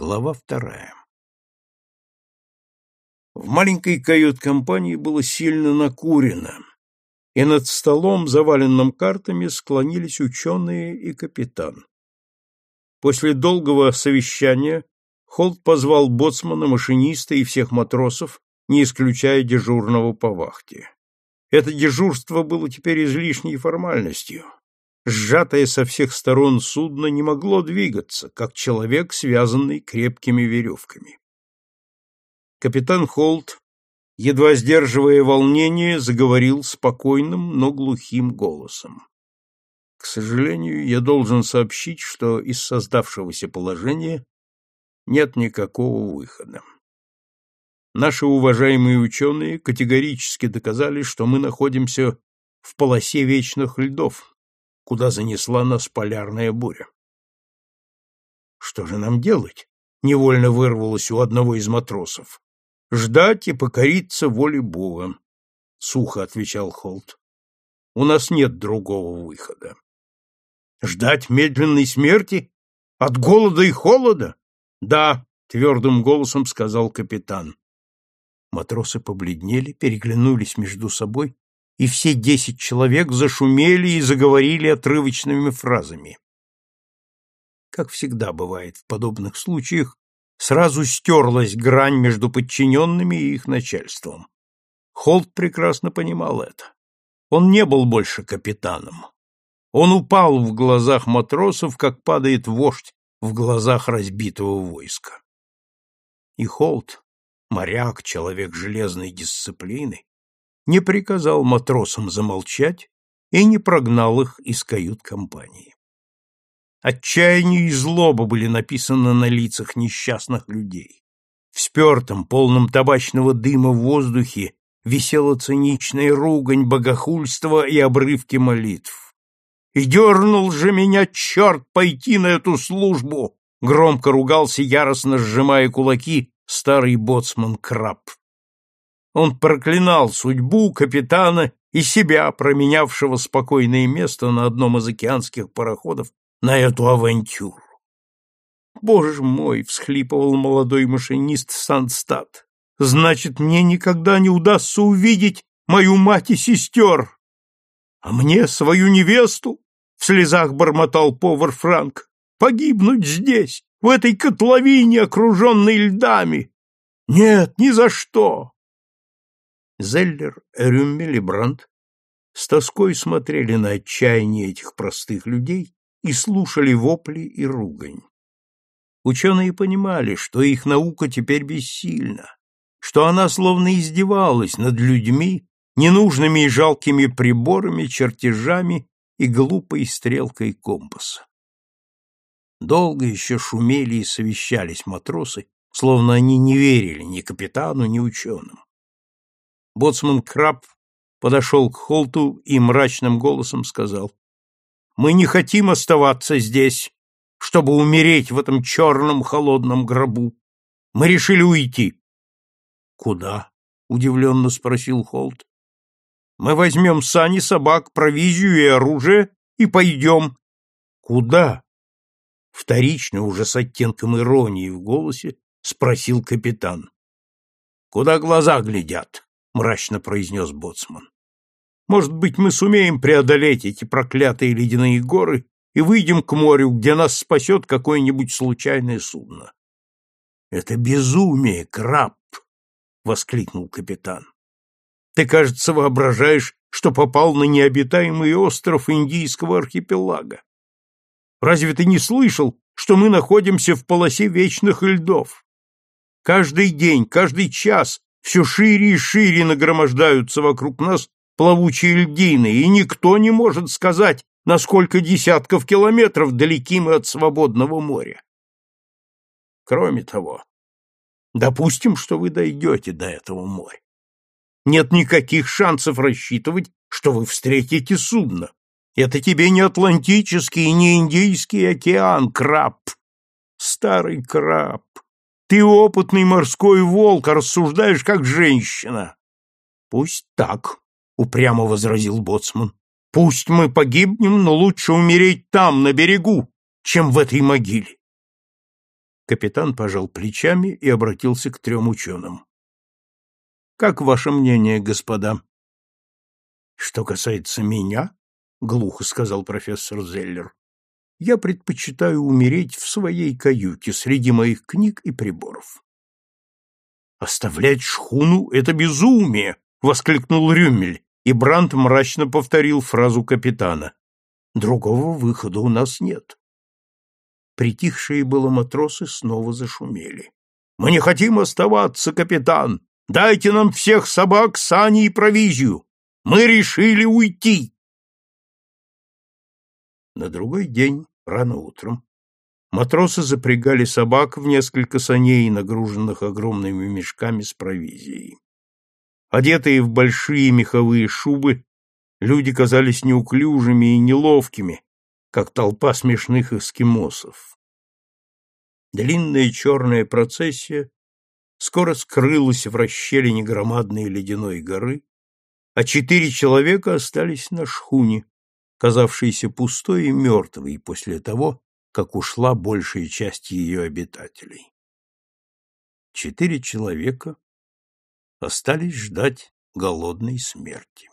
Глава вторая. В маленькой кают-компании было сильно накурено, и над столом, заваленным картами, склонились ученые и капитан. После долгого совещания Холт позвал боцмана, машиниста и всех матросов, не исключая дежурного по вахте. Это дежурство было теперь излишней формальностью сжатое со всех сторон судно не могло двигаться, как человек, связанный крепкими веревками. Капитан Холт, едва сдерживая волнение, заговорил спокойным, но глухим голосом. К сожалению, я должен сообщить, что из создавшегося положения нет никакого выхода. Наши уважаемые ученые категорически доказали, что мы находимся в полосе вечных льдов, куда занесла нас полярная буря. Что же нам делать? Невольно вырвалось у одного из матросов. Ждать и покориться воле Бога, сухо отвечал Холт. У нас нет другого выхода. Ждать медленной смерти? От голода и холода? Да, твердым голосом сказал капитан. Матросы побледнели, переглянулись между собой и все десять человек зашумели и заговорили отрывочными фразами. Как всегда бывает в подобных случаях, сразу стерлась грань между подчиненными и их начальством. Холт прекрасно понимал это. Он не был больше капитаном. Он упал в глазах матросов, как падает вождь в глазах разбитого войска. И Холт, моряк, человек железной дисциплины, не приказал матросам замолчать и не прогнал их из кают-компании. Отчаяние и злоба были написаны на лицах несчастных людей. В спертом, полном табачного дыма в воздухе висела циничная ругань, богохульства и обрывки молитв. «И дернул же меня черт пойти на эту службу!» Громко ругался, яростно сжимая кулаки, старый боцман Краб. Он проклинал судьбу, капитана и себя, променявшего спокойное место на одном из океанских пароходов на эту авантюру. «Боже мой!» — всхлипывал молодой машинист Сандстад. «Значит, мне никогда не удастся увидеть мою мать и сестер!» «А мне свою невесту?» — в слезах бормотал повар Франк. «Погибнуть здесь, в этой котловине, окруженной льдами! Нет, ни за что!» Зеллер, Рюммель и Брандт с тоской смотрели на отчаяние этих простых людей и слушали вопли и ругань. Ученые понимали, что их наука теперь бессильна, что она словно издевалась над людьми, ненужными и жалкими приборами, чертежами и глупой стрелкой компаса. Долго еще шумели и совещались матросы, словно они не верили ни капитану, ни ученым. Боцман Краб подошел к Холту и мрачным голосом сказал, «Мы не хотим оставаться здесь, чтобы умереть в этом черном холодном гробу. Мы решили уйти». «Куда?» — удивленно спросил Холт. «Мы возьмем сани, собак, провизию и оружие и пойдем». «Куда?» Вторично, уже с оттенком иронии в голосе, спросил капитан. «Куда глаза глядят?» Мрачно произнес боцман. Может быть, мы сумеем преодолеть эти проклятые ледяные горы и выйдем к морю, где нас спасет какое-нибудь случайное судно. Это безумие, краб, воскликнул капитан. Ты, кажется, воображаешь, что попал на необитаемый остров Индийского архипелага. Разве ты не слышал, что мы находимся в полосе вечных льдов? Каждый день, каждый час все шире и шире нагромождаются вокруг нас плавучие льдины, и никто не может сказать, на сколько десятков километров далеки мы от свободного моря. Кроме того, допустим, что вы дойдете до этого моря. Нет никаких шансов рассчитывать, что вы встретите судно. Это тебе не Атлантический и не Индийский океан, краб. Старый краб. Ты опытный морской волк, а рассуждаешь как женщина. Пусть так, упрямо возразил боцман. Пусть мы погибнем, но лучше умереть там, на берегу, чем в этой могиле. Капитан пожал плечами и обратился к трем ученым. Как ваше мнение, господа? Что касается меня, глухо сказал профессор Зеллер, я предпочитаю умереть в своей каюте среди моих книг и приборов. Оставлять шхуну это безумие, воскликнул Рюмель, и Брант мрачно повторил фразу капитана. Другого выхода у нас нет. Притихшие было матросы снова зашумели. Мы не хотим оставаться, капитан. Дайте нам всех собак, сани и провизию. Мы решили уйти. На другой день, рано утром, матросы запрягали собак в несколько саней, нагруженных огромными мешками с провизией. Одетые в большие меховые шубы, люди казались неуклюжими и неловкими, как толпа смешных эскимосов. Длинная черная процессия скоро скрылась в расщелине громадной ледяной горы, а четыре человека остались на шхуне, казавшейся пустой и мертвой после того, как ушла большая часть ее обитателей. Четыре человека остались ждать голодной смерти.